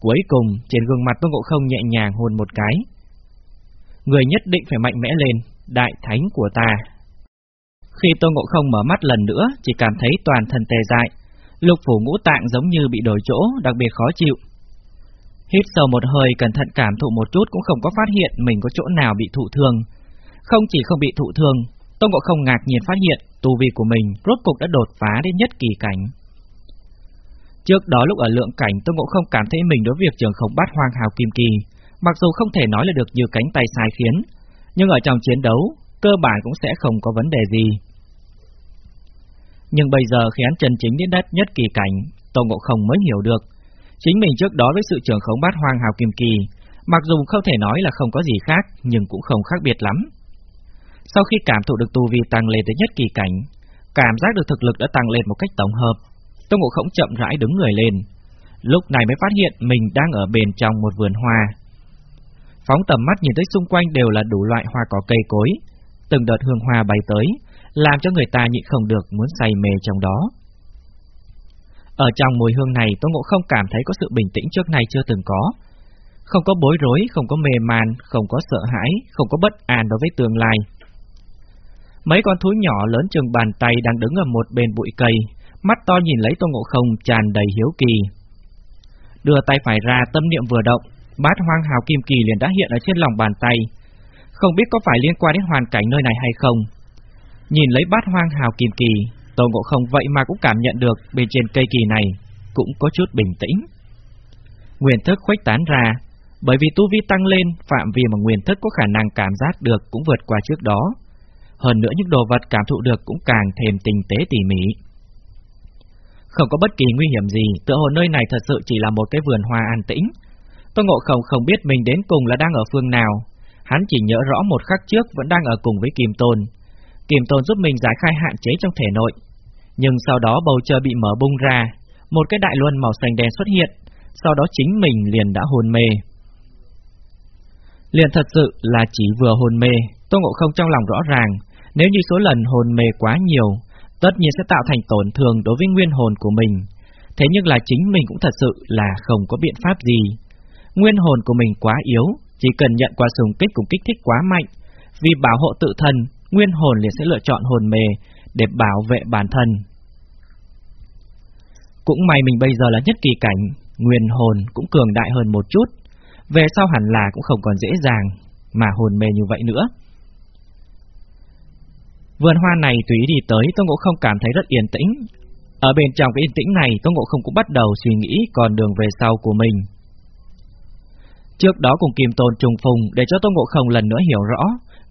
Cuối cùng, trên gương mặt Tô Ngộ Không nhẹ nhàng hôn một cái. Người nhất định phải mạnh mẽ lên, đại thánh của ta. Khi Tô Ngộ Không mở mắt lần nữa, chỉ cảm thấy toàn thân tê dại, lục phủ ngũ tạng giống như bị đổi chỗ, đặc biệt khó chịu. Hít sâu một hơi cẩn thận cảm thụ một chút cũng không có phát hiện mình có chỗ nào bị thụ thương. Không chỉ không bị thụ thương, Tô Ngộ Không ngạc nhiên phát hiện tu vi của mình rốt cục đã đột phá đến nhất kỳ cảnh. Trước đó lúc ở lượng cảnh Tô Ngộ Không cảm thấy mình đối việc trường không bát hoang hào kim kỳ, mặc dù không thể nói là được như cánh tay sai khiến, nhưng ở trong chiến đấu, cơ bản cũng sẽ không có vấn đề gì. Nhưng bây giờ khi hắn chân chính đến đất nhất kỳ cảnh, Tô Ngộ Không mới hiểu được, chính mình trước đó với sự trưởng khống bát hoang hào kim kỳ, mặc dù không thể nói là không có gì khác, nhưng cũng không khác biệt lắm. Sau khi cảm thụ được tu vi tăng lên tới nhất kỳ cảnh, cảm giác được thực lực đã tăng lên một cách tổng hợp, Tô Ngộ Không chậm rãi đứng người lên. Lúc này mới phát hiện mình đang ở bên trong một vườn hoa. Phóng tầm mắt nhìn thấy xung quanh đều là đủ loại hoa cỏ cây cối, từng đợt hương hoa bay tới, làm cho người ta nhịn không được muốn say mê trong đó. Ở trong mùi hương này, Tô Ngộ không cảm thấy có sự bình tĩnh trước nay chưa từng có. Không có bối rối, không có mê man, không có sợ hãi, không có bất an đối với tương lai. Mấy con thú nhỏ lớn chừng bàn tay đang đứng ở một bên bụi cây, mắt to nhìn lấy Tô Ngộ Không tràn đầy hiếu kỳ. Đưa tay phải ra, tâm niệm vừa động, bát hoang hào kim kỳ liền đã hiện ở trên lòng bàn tay. Không biết có phải liên quan đến hoàn cảnh nơi này hay không. Nhìn lấy bát hoang hào kim kỳ, Tô Ngộ Không vậy mà cũng cảm nhận được bên trên cây kỳ này cũng có chút bình tĩnh. Nguyên thức khuếch tán ra, bởi vì tu vi tăng lên, phạm vi mà nguyên thức có khả năng cảm giác được cũng vượt qua trước đó. Hơn nữa những đồ vật cảm thụ được cũng càng thêm tinh tế tỉ mỉ. Không có bất kỳ nguy hiểm gì, tựa hồ nơi này thật sự chỉ là một cái vườn hoa an tĩnh. Tô Ngộ Không không biết mình đến cùng là đang ở phương nào, hắn chỉ nhớ rõ một khắc trước vẫn đang ở cùng với Kim Tôn. Kim Tôn giúp mình giải khai hạn chế trong thể nội, nhưng sau đó bầu trời bị mở bung ra, một cái đại luân màu xanh đen xuất hiện, sau đó chính mình liền đã hôn mê. Liền thật sự là chỉ vừa hôn mê, Tô Ngộ Không trong lòng rõ ràng, nếu như số lần hôn mê quá nhiều, tất nhiên sẽ tạo thành tổn thương đối với nguyên hồn của mình. Thế nhưng là chính mình cũng thật sự là không có biện pháp gì. Nguyên hồn của mình quá yếu, chỉ cần nhận qua sùng kích cùng kích thích quá mạnh. Vì bảo hộ tự thân, nguyên hồn liền sẽ lựa chọn hồn mề để bảo vệ bản thân. Cũng may mình bây giờ là nhất kỳ cảnh, nguyên hồn cũng cường đại hơn một chút. Về sau hẳn là cũng không còn dễ dàng mà hồn mề như vậy nữa. Vườn hoa này tùy đi tới Tô Ngộ không cảm thấy rất yên tĩnh. Ở bên trong cái yên tĩnh này, Tô Ngộ không cũng bắt đầu suy nghĩ con đường về sau của mình. Trước đó cùng Kim Tôn trùng phùng để cho Tô Ngộ không lần nữa hiểu rõ,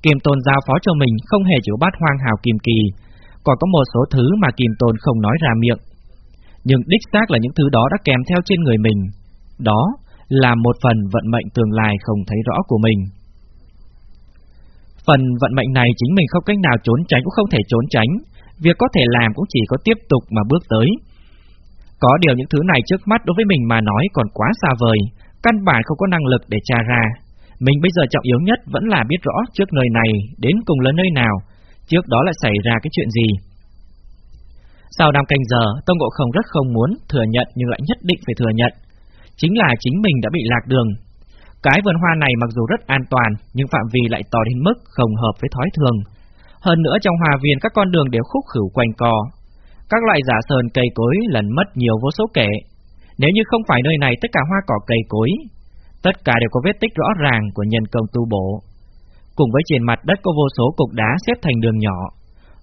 Kim Tôn giao phó cho mình không hề chịu bát hoang hào kim kỳ, còn có một số thứ mà Kim Tôn không nói ra miệng. Nhưng đích xác là những thứ đó đã kèm theo trên người mình. Đó là một phần vận mệnh tương lai không thấy rõ của mình. Phần vận mệnh này chính mình không cách nào trốn tránh cũng không thể trốn tránh, việc có thể làm cũng chỉ có tiếp tục mà bước tới. Có điều những thứ này trước mắt đối với mình mà nói còn quá xa vời, căn bản không có năng lực để tra ra. Mình bây giờ trọng yếu nhất vẫn là biết rõ trước nơi này đến cùng là nơi nào, trước đó lại xảy ra cái chuyện gì. Sau năm canh giờ, Tông Ngộ Không rất không muốn thừa nhận nhưng lại nhất định phải thừa nhận. Chính là chính mình đã bị lạc đường, cái vườn hoa này mặc dù rất an toàn, nhưng phạm vi lại to đến mức không hợp với thói thường. Hơn nữa trong hòa viên các con đường đều khúc khửu quanh co. Các loại giả sơn cây cối lần mất nhiều vô số kể. Nếu như không phải nơi này tất cả hoa cỏ cây cối, tất cả đều có vết tích rõ ràng của nhân công tu bổ. Cùng với trên mặt đất có vô số cục đá xếp thành đường nhỏ,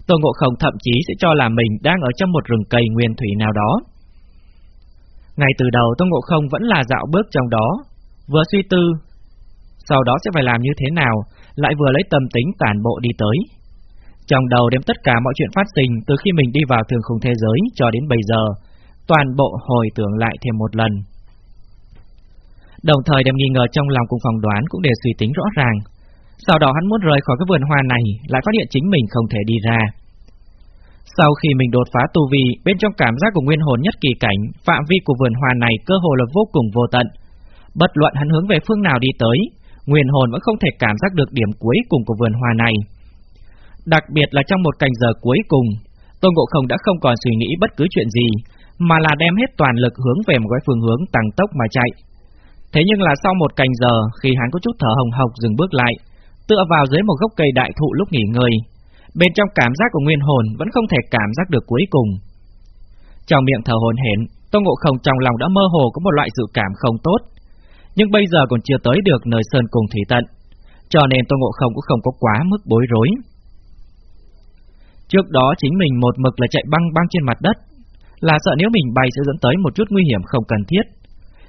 Tô Ngộ Không thậm chí sẽ cho là mình đang ở trong một rừng cây nguyên thủy nào đó. Ngay từ đầu Tô Ngộ Không vẫn là dạo bước trong đó, vừa suy tư, sau đó sẽ phải làm như thế nào, lại vừa lấy tâm tính tản bộ đi tới. Trong đầu đem tất cả mọi chuyện phát sinh từ khi mình đi vào thường khung thế giới cho đến bây giờ, toàn bộ hồi tưởng lại thêm một lần. Đồng thời đem nghi ngờ trong lòng cùng phòng đoán cũng đều suy tính rõ ràng. Sau đó hắn muốn rời khỏi cái vườn hoa này, lại phát hiện chính mình không thể đi ra. Sau khi mình đột phá tu vi, bên trong cảm giác của nguyên hồn nhất kỳ cảnh, phạm vi của vườn hoa này cơ hồ là vô cùng vô tận, Bất luận hắn hướng về phương nào đi tới, nguyên hồn vẫn không thể cảm giác được điểm cuối cùng của vườn hoa này. Đặc biệt là trong một canh giờ cuối cùng, Tôn Ngộ Không đã không còn suy nghĩ bất cứ chuyện gì, mà là đem hết toàn lực hướng về một cái phương hướng tăng tốc mà chạy. Thế nhưng là sau một cành giờ, khi hắn có chút thở hồng hộc dừng bước lại, tựa vào dưới một gốc cây đại thụ lúc nghỉ ngơi, bên trong cảm giác của nguyên hồn vẫn không thể cảm giác được cuối cùng. Trong miệng thở hồn hển, Tôn Ngộ Không trong lòng đã mơ hồ có một loại dự cảm không tốt, nhưng bây giờ còn chưa tới được nơi sơn cùng thủy tận, cho nên Tôn Ngộ Không cũng không có quá mức bối rối. Trước đó chính mình một mực là chạy băng băng trên mặt đất, là sợ nếu mình bay sẽ dẫn tới một chút nguy hiểm không cần thiết.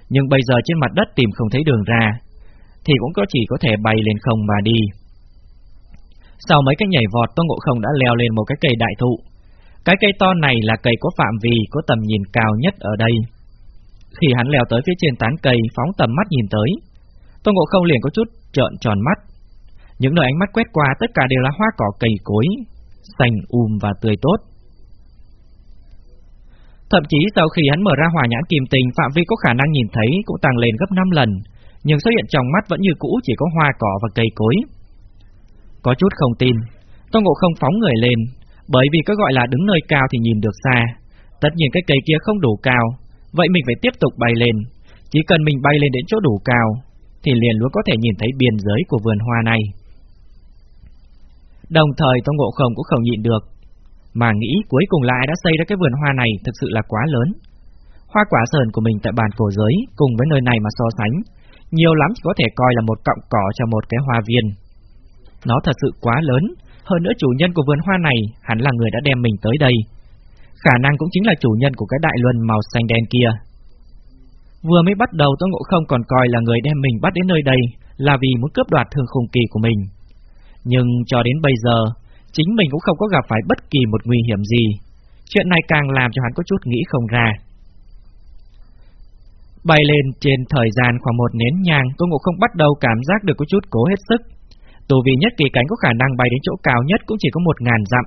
Nhưng bây giờ trên mặt đất tìm không thấy đường ra, thì cũng có chỉ có thể bay lên không mà đi. Sau mấy cái nhảy vọt, Tô Ngộ Không đã leo lên một cái cây đại thụ. Cái cây to này là cây có phạm vi, có tầm nhìn cao nhất ở đây. Khi hắn leo tới phía trên tán cây, phóng tầm mắt nhìn tới, Tô Ngộ Không liền có chút trợn tròn mắt. Những nơi ánh mắt quét qua tất cả đều là hoa cỏ cây cối, xanh um và tươi tốt. Thậm chí sau khi hắn mở ra hỏa nhãn kim tình, phạm vi có khả năng nhìn thấy cũng tăng lên gấp 5 lần, nhưng xuất hiện trong mắt vẫn như cũ chỉ có hoa cỏ và cây cối. Có chút không tin, Tôn Ngộ không phóng người lên, bởi vì có gọi là đứng nơi cao thì nhìn được xa. Tất nhiên cái cây kia không đủ cao, vậy mình phải tiếp tục bay lên. Chỉ cần mình bay lên đến chỗ đủ cao, thì liền luôn có thể nhìn thấy biên giới của vườn hoa này. Đồng thời Tôn Ngộ Không cũng không nhịn được, mà nghĩ cuối cùng là ai đã xây ra cái vườn hoa này thực sự là quá lớn. Hoa quả sờn của mình tại bàn cổ giới cùng với nơi này mà so sánh, nhiều lắm chỉ có thể coi là một cọng cỏ cho một cái hoa viên. Nó thật sự quá lớn, hơn nữa chủ nhân của vườn hoa này hẳn là người đã đem mình tới đây. Khả năng cũng chính là chủ nhân của cái đại luân màu xanh đen kia. Vừa mới bắt đầu tôi Ngộ Không còn coi là người đem mình bắt đến nơi đây là vì muốn cướp đoạt thương khung kỳ của mình. Nhưng cho đến bây giờ, chính mình cũng không có gặp phải bất kỳ một nguy hiểm gì. Chuyện này càng làm cho hắn có chút nghĩ không ra. Bay lên trên thời gian khoảng một nén nhang, Tô Ngộ Không bắt đầu cảm giác được có chút cố hết sức. Tù vi nhất kỳ cánh có khả năng bay đến chỗ cao nhất cũng chỉ có một ngàn dặm.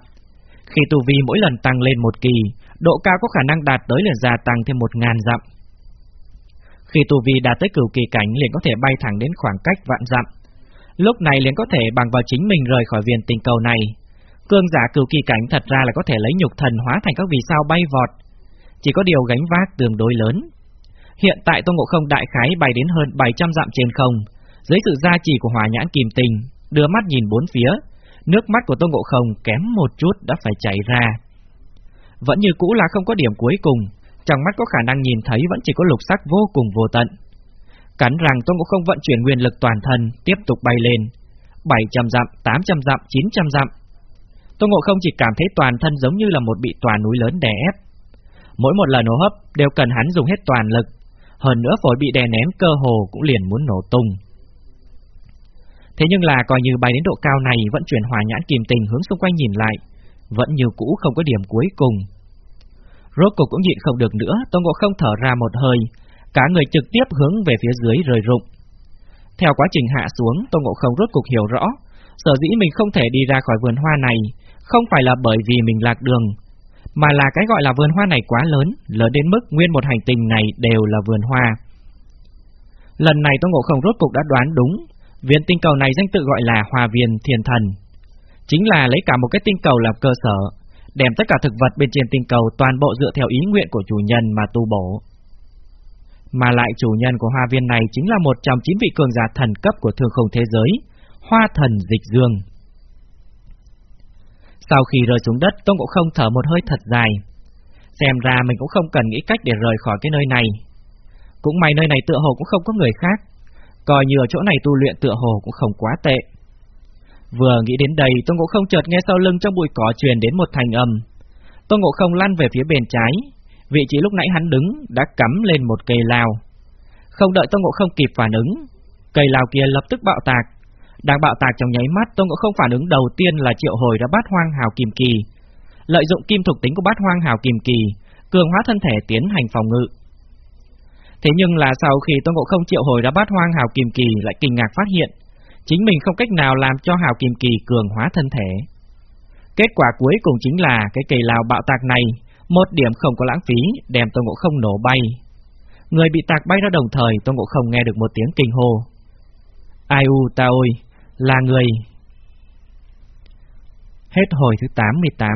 Khi tù vi mỗi lần tăng lên một kỳ, độ cao có khả năng đạt tới liền gia tăng thêm một ngàn dặm. Khi tù vi đạt tới cửu kỳ cảnh liền có thể bay thẳng đến khoảng cách vạn dặm. Lúc này liền có thể bằng vào chính mình rời khỏi viên tình cầu này. Cương giả cửu kỳ cảnh thật ra là có thể lấy nhục thần hóa thành các vì sao bay vọt. Chỉ có điều gánh vác tương đối lớn. Hiện tại Tôn Ngộ Không đại khái bay đến hơn 700 dặm trên không, dưới sự gia trì của hòa nhãn kìm tình, đưa mắt nhìn bốn phía, nước mắt của Tôn Ngộ Không kém một chút đã phải chảy ra. Vẫn như cũ là không có điểm cuối cùng, trong mắt có khả năng nhìn thấy vẫn chỉ có lục sắc vô cùng vô tận. Cắn rằng Tôn Ngộ Không vận chuyển nguyên lực toàn thân, tiếp tục bay lên. 700 dặm, 800 dặm, 900 dặm. Tôn Ngộ Không chỉ cảm thấy toàn thân giống như là một bị tòa núi lớn đè ép. Mỗi một lần hô hấp đều cần hắn dùng hết toàn lực, hơn nữa phổi bị đè nén cơ hồ cũng liền muốn nổ tung. Thế nhưng là coi như bay đến độ cao này vẫn chuyển hòa nhãn kìm tình hướng xung quanh nhìn lại, vẫn như cũ không có điểm cuối cùng. Rốt cục cũng nhịn không được nữa, Tôn Ngộ không thở ra một hơi, cả người trực tiếp hướng về phía dưới rời rụng. Theo quá trình hạ xuống, Tôn Ngộ không rốt cục hiểu rõ, sở dĩ mình không thể đi ra khỏi vườn hoa này, không phải là bởi vì mình lạc đường, mà là cái gọi là vườn hoa này quá lớn, lớn đến mức nguyên một hành tinh này đều là vườn hoa. Lần này Tô Ngộ Không rốt cục đã đoán đúng, viên tinh cầu này danh tự gọi là hòa Viên thiền Thần. Chính là lấy cả một cái tinh cầu làm cơ sở, đem tất cả thực vật bên trên tinh cầu toàn bộ dựa theo ý nguyện của chủ nhân mà tu bổ. Mà lại chủ nhân của hoa viên này chính là một trong chín vị cường giả thần cấp của thương không thế giới, Hoa Thần Dịch Dương. Sau khi rơi xuống đất, Tôn Ngộ Không thở một hơi thật dài. Xem ra mình cũng không cần nghĩ cách để rời khỏi cái nơi này. Cũng may nơi này tựa hồ cũng không có người khác, coi như ở chỗ này tu luyện tựa hồ cũng không quá tệ. Vừa nghĩ đến đây, Tôn Ngộ Không chợt nghe sau lưng trong bụi cỏ truyền đến một thành âm. Tôn Ngộ Không lăn về phía bên trái, vị trí lúc nãy hắn đứng đã cắm lên một cây lao. Không đợi Tôn Ngộ Không kịp phản ứng, cây lao kia lập tức bạo tạc, đang bạo tạc trong nháy mắt, Tôn Ngộ Không phản ứng đầu tiên là triệu hồi ra bát hoang hào kim kỳ. Lợi dụng kim thuộc tính của bát hoang hào kim kỳ, cường hóa thân thể tiến hành phòng ngự. Thế nhưng là sau khi Tôn Ngộ Không triệu hồi ra bát hoang hào kim kỳ lại kinh ngạc phát hiện, chính mình không cách nào làm cho hào kim kỳ cường hóa thân thể. Kết quả cuối cùng chính là cái kỳ lao bạo tạc này, một điểm không có lãng phí, đem Tôn Ngộ Không nổ bay. Người bị tạc bay ra đồng thời, Tôn Ngộ Không nghe được một tiếng kinh hô. Ai u ta ôi, là người. Hết hồi thứ 88